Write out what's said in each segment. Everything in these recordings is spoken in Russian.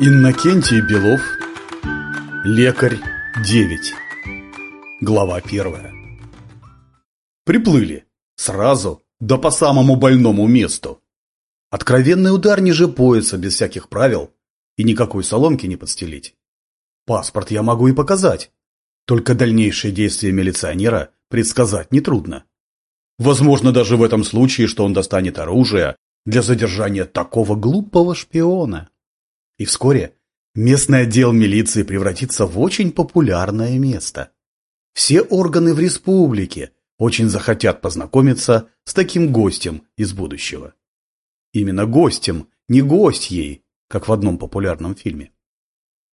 Иннокентий Белов Лекарь 9 Глава 1 Приплыли. Сразу, да по самому больному месту. Откровенный удар ниже пояса, без всяких правил, и никакой соломки не подстелить. Паспорт я могу и показать, только дальнейшие действия милиционера предсказать нетрудно. Возможно даже в этом случае, что он достанет оружие для задержания такого глупого шпиона. И вскоре местный отдел милиции превратится в очень популярное место. Все органы в республике очень захотят познакомиться с таким гостем из будущего. Именно гостем, не гость ей, как в одном популярном фильме.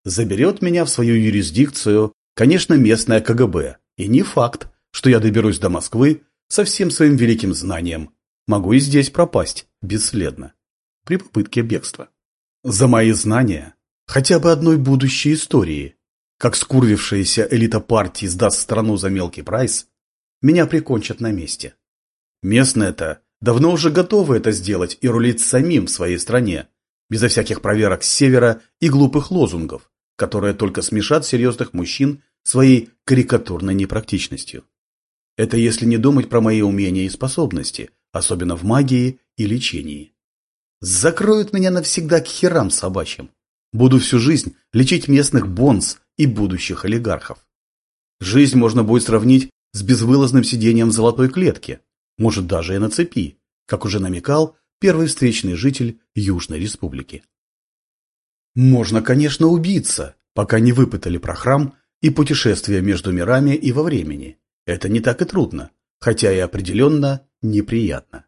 Заберет меня в свою юрисдикцию, конечно, местное КГБ, и не факт, что я доберусь до Москвы со всем своим великим знанием. Могу и здесь пропасть бесследно при попытке бегства. За мои знания хотя бы одной будущей истории, как скурвившаяся элита партии сдаст страну за мелкий прайс, меня прикончат на месте. Местные-то давно уже готовы это сделать и рулить самим в своей стране, безо всяких проверок с севера и глупых лозунгов, которые только смешат серьезных мужчин своей карикатурной непрактичностью. Это если не думать про мои умения и способности, особенно в магии и лечении. Закроют меня навсегда к херам собачьим. Буду всю жизнь лечить местных бонс и будущих олигархов. Жизнь можно будет сравнить с безвылазным сидением в золотой клетке, может даже и на цепи, как уже намекал первый встречный житель Южной Республики. Можно, конечно, убиться, пока не выпытали про храм и путешествия между мирами и во времени. Это не так и трудно, хотя и определенно неприятно.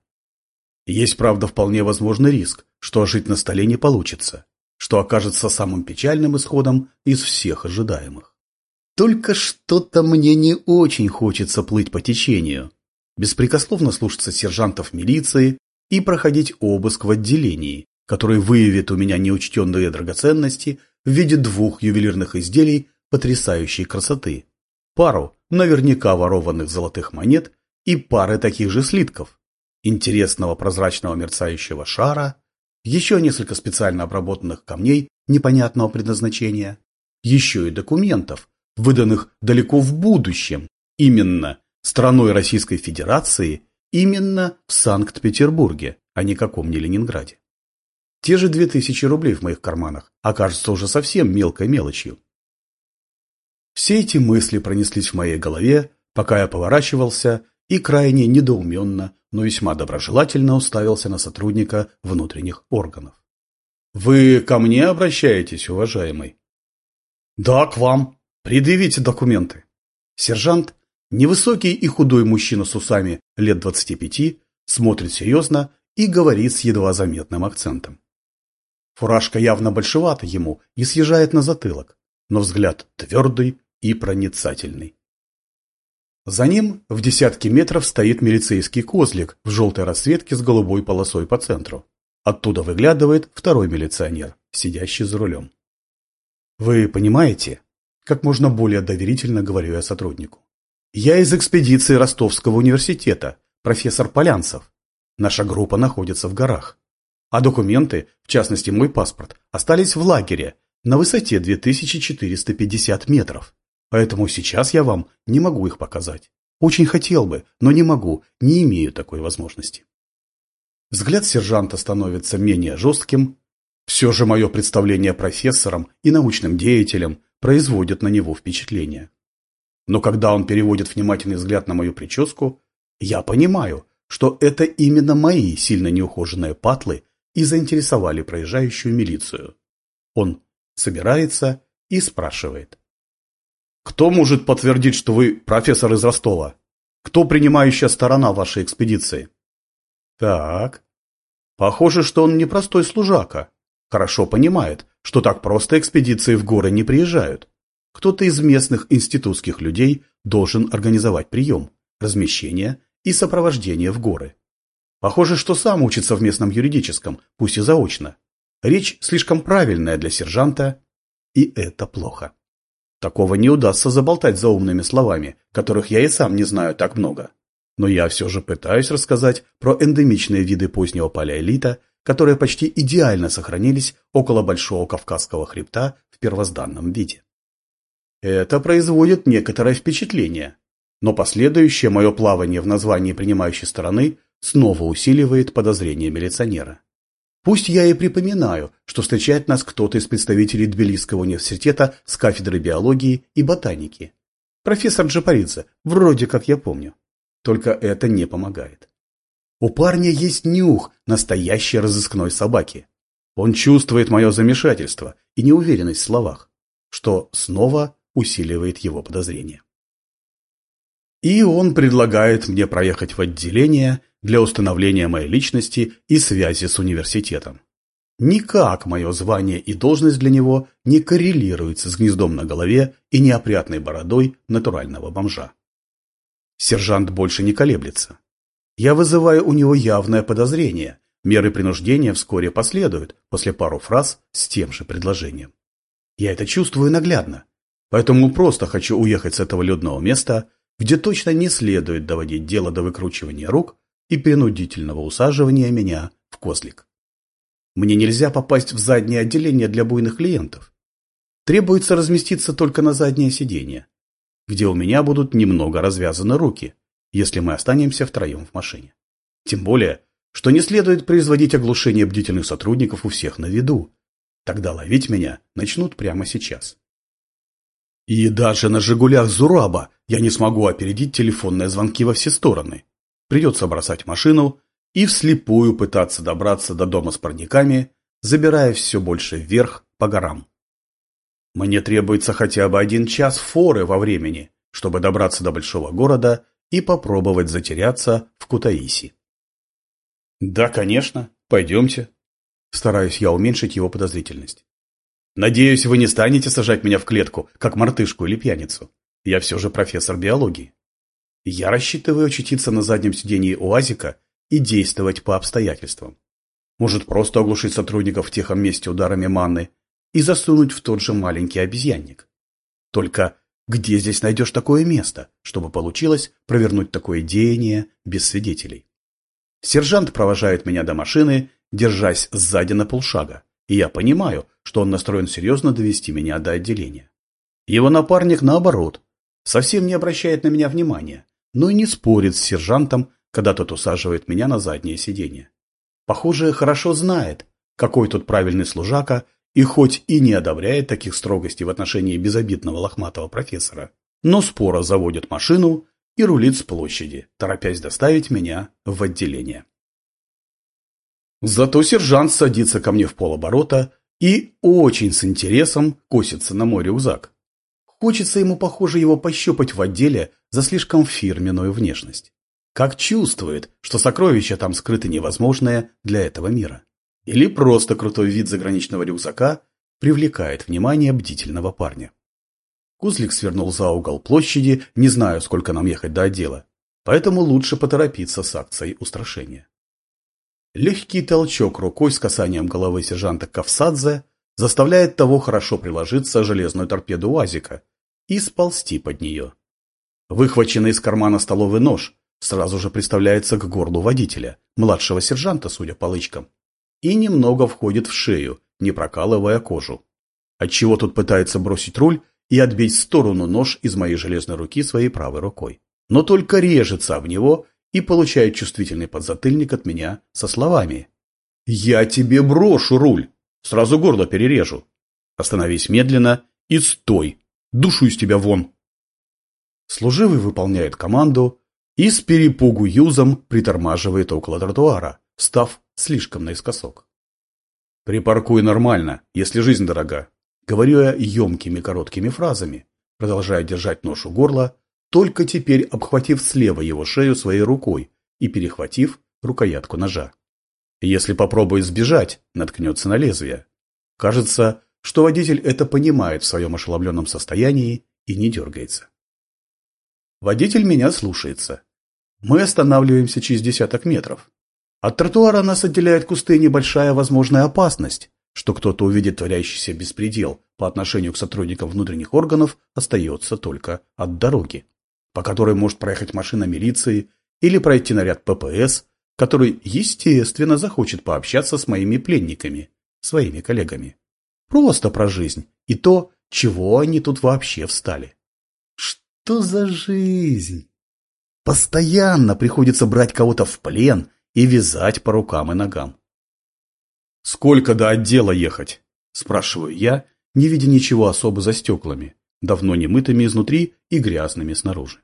Есть, правда, вполне возможный риск, что жить на столе не получится, что окажется самым печальным исходом из всех ожидаемых. Только что-то мне не очень хочется плыть по течению, беспрекословно слушаться сержантов милиции и проходить обыск в отделении, который выявит у меня неучтенные драгоценности в виде двух ювелирных изделий потрясающей красоты, пару наверняка ворованных золотых монет и пары таких же слитков, интересного прозрачного мерцающего шара, еще несколько специально обработанных камней непонятного предназначения, еще и документов, выданных далеко в будущем, именно страной Российской Федерации, именно в Санкт-Петербурге, а никаком не Ленинграде. Те же две тысячи рублей в моих карманах окажутся уже совсем мелкой мелочью. Все эти мысли пронеслись в моей голове, пока я поворачивался и крайне недоуменно, но весьма доброжелательно уставился на сотрудника внутренних органов. «Вы ко мне обращаетесь, уважаемый?» «Да, к вам. Предъявите документы». Сержант, невысокий и худой мужчина с усами лет двадцати пяти, смотрит серьезно и говорит с едва заметным акцентом. Фуражка явно большевата ему и съезжает на затылок, но взгляд твердый и проницательный. За ним в десятки метров стоит милицейский козлик в желтой расцветке с голубой полосой по центру. Оттуда выглядывает второй милиционер, сидящий за рулем. Вы понимаете, как можно более доверительно говорю я сотруднику. Я из экспедиции Ростовского университета, профессор Полянцев. Наша группа находится в горах. А документы, в частности мой паспорт, остались в лагере на высоте 2450 метров. Поэтому сейчас я вам не могу их показать. Очень хотел бы, но не могу, не имею такой возможности. Взгляд сержанта становится менее жестким. Все же мое представление профессором и научным деятелем производит на него впечатление. Но когда он переводит внимательный взгляд на мою прическу, я понимаю, что это именно мои сильно неухоженные патлы и заинтересовали проезжающую милицию. Он собирается и спрашивает. Кто может подтвердить, что вы профессор из Ростова? Кто принимающая сторона вашей экспедиции? Так. Похоже, что он непростой служака. Хорошо понимает, что так просто экспедиции в горы не приезжают. Кто-то из местных институтских людей должен организовать прием, размещение и сопровождение в горы. Похоже, что сам учится в местном юридическом, пусть и заочно. Речь слишком правильная для сержанта, и это плохо. Такого не удастся заболтать за умными словами, которых я и сам не знаю так много. Но я все же пытаюсь рассказать про эндемичные виды позднего палеолита, которые почти идеально сохранились около Большого Кавказского хребта в первозданном виде. Это производит некоторое впечатление, но последующее мое плавание в названии принимающей стороны снова усиливает подозрение милиционера. Пусть я и припоминаю, что встречает нас кто-то из представителей Тбилисского университета с кафедры биологии и ботаники. Профессор Джапаридзе, вроде как я помню. Только это не помогает. У парня есть нюх настоящей разыскной собаки. Он чувствует мое замешательство и неуверенность в словах, что снова усиливает его подозрения. И он предлагает мне проехать в отделение для установления моей личности и связи с университетом. Никак мое звание и должность для него не коррелируются с гнездом на голове и неопрятной бородой натурального бомжа. Сержант больше не колеблется. Я вызываю у него явное подозрение. Меры принуждения вскоре последуют после пару фраз с тем же предложением. Я это чувствую наглядно. Поэтому просто хочу уехать с этого людного места, где точно не следует доводить дело до выкручивания рук и принудительного усаживания меня в козлик. Мне нельзя попасть в заднее отделение для буйных клиентов. Требуется разместиться только на заднее сиденье, где у меня будут немного развязаны руки, если мы останемся втроем в машине. Тем более, что не следует производить оглушение бдительных сотрудников у всех на виду. Тогда ловить меня начнут прямо сейчас. И даже на «Жигулях» Зураба я не смогу опередить телефонные звонки во все стороны. Придется бросать машину и вслепую пытаться добраться до дома с парниками, забирая все больше вверх по горам. Мне требуется хотя бы один час форы во времени, чтобы добраться до большого города и попробовать затеряться в Кутаиси. Да, конечно, пойдемте. Стараюсь я уменьшить его подозрительность. Надеюсь, вы не станете сажать меня в клетку, как мартышку или пьяницу. Я все же профессор биологии. Я рассчитываю очутиться на заднем сидении УАЗика и действовать по обстоятельствам. Может, просто оглушить сотрудников в тихом месте ударами манны и засунуть в тот же маленький обезьянник. Только где здесь найдешь такое место, чтобы получилось провернуть такое деяние без свидетелей? Сержант провожает меня до машины, держась сзади на полшага, и я понимаю, что он настроен серьезно довести меня до отделения. Его напарник, наоборот, совсем не обращает на меня внимания, но и не спорит с сержантом, когда тот усаживает меня на заднее сиденье. Похоже, хорошо знает, какой тут правильный служака, и хоть и не одобряет таких строгостей в отношении безобидного лохматого профессора, но споро заводит машину и рулит с площади, торопясь доставить меня в отделение. Зато сержант садится ко мне в полоборота и очень с интересом косится на мой рюкзак. Хочется ему, похоже, его пощупать в отделе за слишком фирменную внешность. Как чувствует, что сокровища там скрыты невозможное для этого мира. Или просто крутой вид заграничного рюкзака привлекает внимание бдительного парня. Кузлик свернул за угол площади, не знаю, сколько нам ехать до отдела, поэтому лучше поторопиться с акцией устрашения. Легкий толчок рукой с касанием головы сержанта Кавсадзе заставляет того хорошо приложиться железную торпеду УАЗика и сползти под нее. Выхваченный из кармана столовый нож сразу же представляется к горлу водителя, младшего сержанта, судя по лычкам, и немного входит в шею, не прокалывая кожу. Отчего тут пытается бросить руль и отбить в сторону нож из моей железной руки своей правой рукой. Но только режется об него и получает чувствительный подзатыльник от меня со словами «Я тебе брошу руль!» Сразу горло перережу. Остановись медленно и стой. Душу из тебя вон. Служивый выполняет команду и с перепугу юзом притормаживает около тротуара, став слишком наискосок. Припаркуй нормально, если жизнь дорога. Говорю я емкими короткими фразами, продолжая держать нож у горла, только теперь обхватив слева его шею своей рукой и перехватив рукоятку ножа. Если попробует сбежать, наткнется на лезвие. Кажется, что водитель это понимает в своем ошеломленном состоянии и не дергается. Водитель меня слушается. Мы останавливаемся через десяток метров. От тротуара нас отделяет кусты небольшая возможная опасность, что кто-то увидит творящийся беспредел по отношению к сотрудникам внутренних органов остается только от дороги, по которой может проехать машина милиции или пройти наряд ППС который, естественно, захочет пообщаться с моими пленниками, своими коллегами. Просто про жизнь и то, чего они тут вообще встали. Что за жизнь? Постоянно приходится брать кого-то в плен и вязать по рукам и ногам. «Сколько до отдела ехать?» – спрашиваю я, не видя ничего особо за стеклами, давно не мытыми изнутри и грязными снаружи.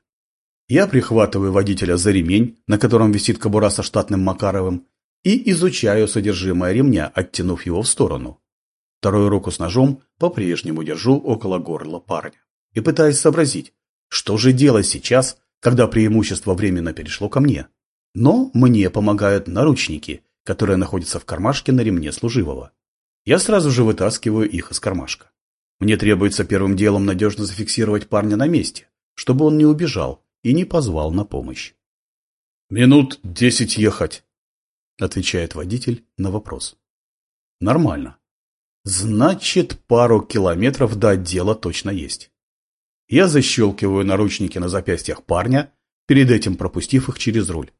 Я прихватываю водителя за ремень, на котором висит кобура со штатным Макаровым, и изучаю содержимое ремня, оттянув его в сторону. Вторую руку с ножом по-прежнему держу около горла парня и пытаюсь сообразить, что же делать сейчас, когда преимущество временно перешло ко мне. Но мне помогают наручники, которые находятся в кармашке на ремне служивого. Я сразу же вытаскиваю их из кармашка. Мне требуется первым делом надежно зафиксировать парня на месте, чтобы он не убежал и не позвал на помощь. «Минут десять ехать», — отвечает водитель на вопрос. «Нормально. Значит, пару километров до отдела точно есть». Я защелкиваю наручники на запястьях парня, перед этим пропустив их через руль.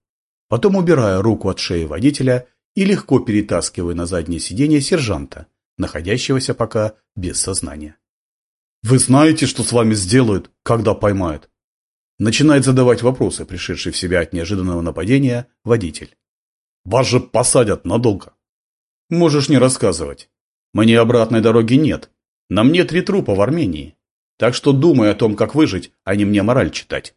Потом убираю руку от шеи водителя и легко перетаскиваю на заднее сиденье сержанта, находящегося пока без сознания. «Вы знаете, что с вами сделают, когда поймают?» Начинает задавать вопросы, пришедший в себя от неожиданного нападения, водитель. «Вас же посадят надолго!» «Можешь не рассказывать. Мне обратной дороги нет. На мне три трупа в Армении. Так что думай о том, как выжить, а не мне мораль читать».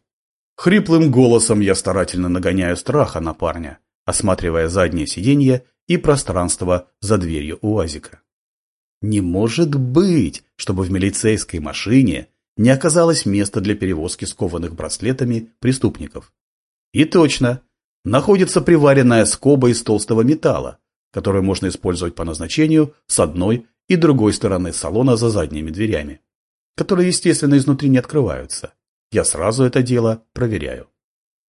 Хриплым голосом я старательно нагоняю страха на парня, осматривая заднее сиденье и пространство за дверью УАЗика. Не может быть, чтобы в милицейской машине не оказалось места для перевозки скованных браслетами преступников. И точно, находится приваренная скоба из толстого металла, которую можно использовать по назначению с одной и другой стороны салона за задними дверями, которые, естественно, изнутри не открываются. Я сразу это дело проверяю.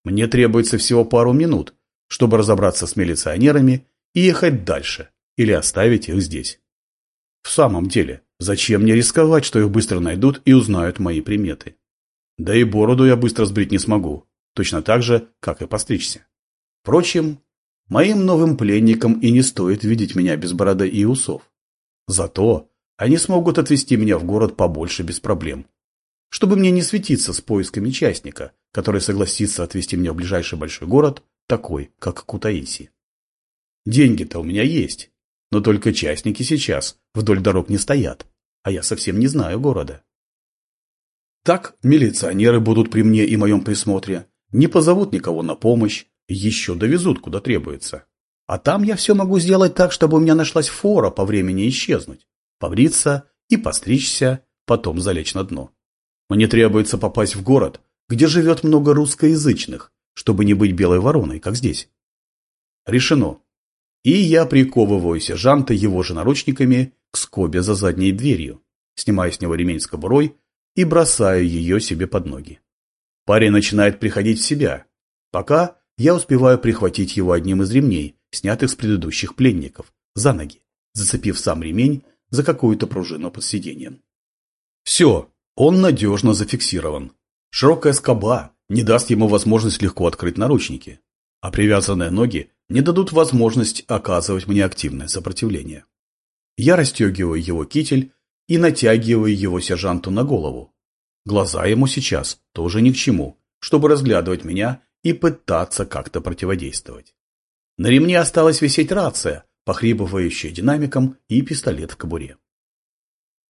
Мне требуется всего пару минут, чтобы разобраться с милиционерами и ехать дальше или оставить их здесь. В самом деле, Зачем мне рисковать, что их быстро найдут и узнают мои приметы? Да и бороду я быстро сбрить не смогу, точно так же, как и постричься. Впрочем, моим новым пленникам и не стоит видеть меня без бороды и усов. Зато они смогут отвезти меня в город побольше без проблем. Чтобы мне не светиться с поисками частника, который согласится отвезти меня в ближайший большой город, такой, как Кутаиси. Деньги-то у меня есть, но только частники сейчас вдоль дорог не стоят, а я совсем не знаю города. Так милиционеры будут при мне и моем присмотре, не позовут никого на помощь, еще довезут, куда требуется. А там я все могу сделать так, чтобы у меня нашлась фора по времени исчезнуть, побриться и постричься, потом залечь на дно. Мне требуется попасть в город, где живет много русскоязычных, чтобы не быть белой вороной, как здесь. Решено. И я приковываю сержанта его же наручниками к скобе за задней дверью, снимаю с него ремень с кобурой и бросаю ее себе под ноги. Парень начинает приходить в себя, пока я успеваю прихватить его одним из ремней, снятых с предыдущих пленников, за ноги, зацепив сам ремень за какую-то пружину под сиденьем. Все, он надежно зафиксирован. Широкая скоба не даст ему возможность легко открыть наручники, а привязанные ноги не дадут возможность оказывать мне активное сопротивление. Я расстегиваю его китель и натягиваю его сержанту на голову. Глаза ему сейчас тоже ни к чему, чтобы разглядывать меня и пытаться как-то противодействовать. На ремне осталась висеть рация, похрипывающая динамиком и пистолет в кобуре.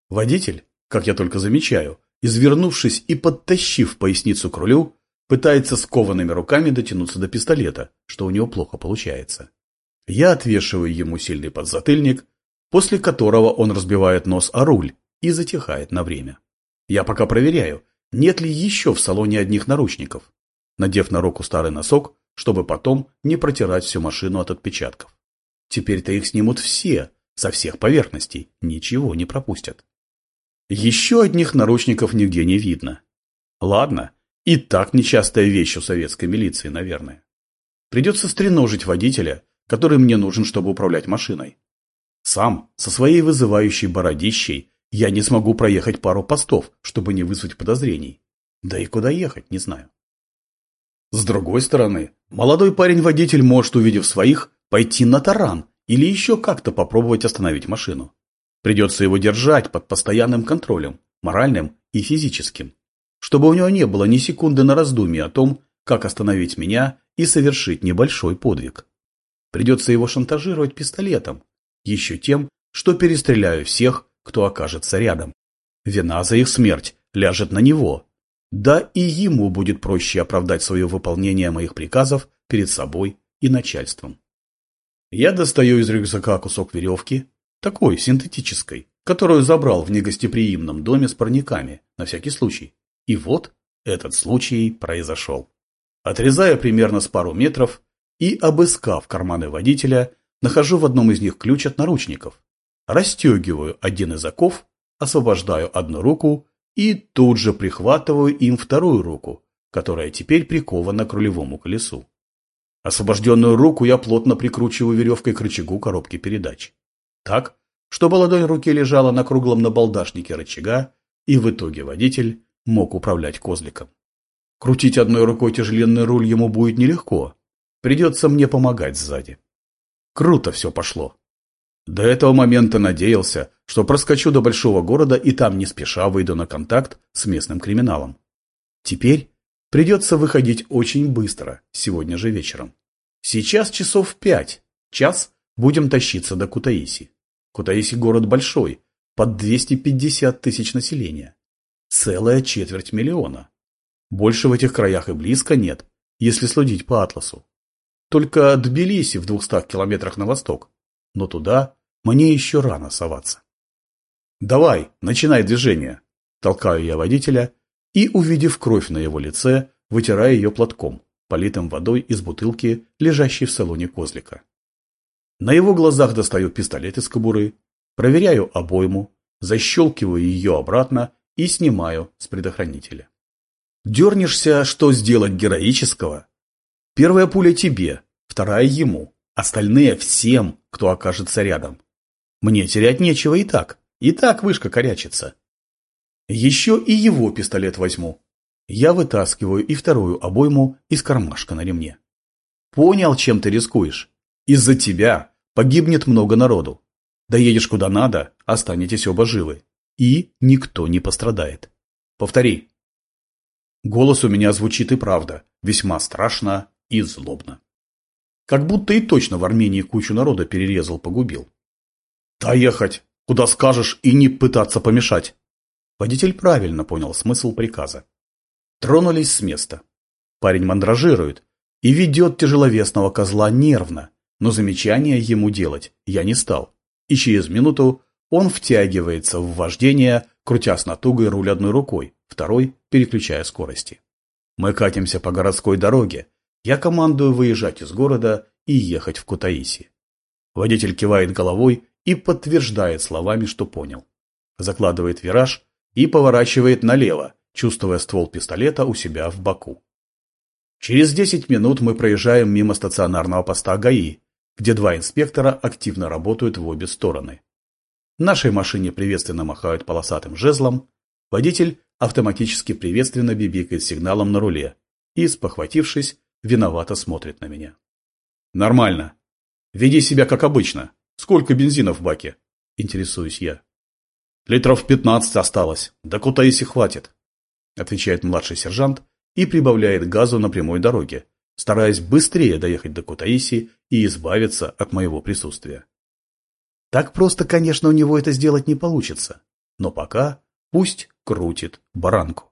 Водитель, как я только замечаю, извернувшись и подтащив поясницу к рулю, Пытается скованными руками дотянуться до пистолета, что у него плохо получается. Я отвешиваю ему сильный подзатыльник, после которого он разбивает нос о руль и затихает на время. Я пока проверяю, нет ли еще в салоне одних наручников, надев на руку старый носок, чтобы потом не протирать всю машину от отпечатков. Теперь-то их снимут все, со всех поверхностей, ничего не пропустят. Еще одних наручников нигде не видно. Ладно, и так нечастая вещь у советской милиции, наверное. Придется стреножить водителя, который мне нужен, чтобы управлять машиной. Сам, со своей вызывающей бородищей, я не смогу проехать пару постов, чтобы не вызвать подозрений. Да и куда ехать, не знаю. С другой стороны, молодой парень-водитель может, увидев своих, пойти на таран или еще как-то попробовать остановить машину. Придется его держать под постоянным контролем, моральным и физическим, чтобы у него не было ни секунды на раздумье о том, как остановить меня и совершить небольшой подвиг. Придется его шантажировать пистолетом, еще тем, что перестреляю всех, кто окажется рядом. Вина за их смерть ляжет на него. Да и ему будет проще оправдать свое выполнение моих приказов перед собой и начальством. Я достаю из рюкзака кусок веревки, такой, синтетической, которую забрал в негостеприимном доме с парниками, на всякий случай. И вот этот случай произошел. Отрезая примерно с пару метров и, обыскав карманы водителя, нахожу в одном из них ключ от наручников. Расстегиваю один из оков, освобождаю одну руку и тут же прихватываю им вторую руку, которая теперь прикована к рулевому колесу. Освобожденную руку я плотно прикручиваю веревкой к рычагу коробки передач. Так, чтобы ладонь руки лежала на круглом набалдашнике рычага, и в итоге водитель мог управлять козликом. Крутить одной рукой тяжеленный руль ему будет нелегко. Придется мне помогать сзади. Круто все пошло. До этого момента надеялся, что проскочу до большого города и там не спеша выйду на контакт с местным криминалом. Теперь придется выходить очень быстро, сегодня же вечером. Сейчас часов пять, час будем тащиться до Кутаиси. Кутаиси город большой, под 250 тысяч населения. Целая четверть миллиона. Больше в этих краях и близко нет, если следить по атласу. Только Тбилиси в двухстах километрах на восток. Но туда мне еще рано соваться. «Давай, начинай движение!» Толкаю я водителя и, увидев кровь на его лице, вытираю ее платком, политым водой из бутылки, лежащей в салоне козлика. На его глазах достаю пистолет из кобуры, проверяю обойму, защелкиваю ее обратно и снимаю с предохранителя. Дернешься, что сделать героического? Первая пуля тебе, вторая ему, остальные всем, кто окажется рядом. Мне терять нечего и так, и так вышка корячится. Еще и его пистолет возьму. Я вытаскиваю и вторую обойму из кармашка на ремне. Понял, чем ты рискуешь? Из-за тебя погибнет много народу. Доедешь куда надо, останетесь оба живы. И никто не пострадает. Повтори. Голос у меня звучит и правда, весьма страшно и злобно. Как будто и точно в Армении кучу народа перерезал, погубил. Да ехать, куда скажешь, и не пытаться помешать. Водитель правильно понял смысл приказа. Тронулись с места. Парень мандражирует и ведет тяжеловесного козла нервно, но замечания ему делать я не стал. И через минуту он втягивается в вождение, крутя с натугой руль одной рукой, второй переключая скорости. Мы катимся по городской дороге. Я командую выезжать из города и ехать в Кутаиси. Водитель кивает головой и подтверждает словами, что понял. Закладывает вираж и поворачивает налево, чувствуя ствол пистолета у себя в боку. Через 10 минут мы проезжаем мимо стационарного поста ГАИ, где два инспектора активно работают в обе стороны. Нашей машине приветственно махают полосатым жезлом, водитель автоматически приветственно бибикает сигналом на руле и, спохватившись, виновато смотрит на меня. «Нормально. Веди себя как обычно. Сколько бензина в баке?» – интересуюсь я. «Литров пятнадцать осталось. Да куда если хватит?» – отвечает младший сержант и прибавляет газу на прямой дороге, стараясь быстрее доехать до Кутаиси и избавиться от моего присутствия. Так просто, конечно, у него это сделать не получится, но пока Пусть крутит баранку.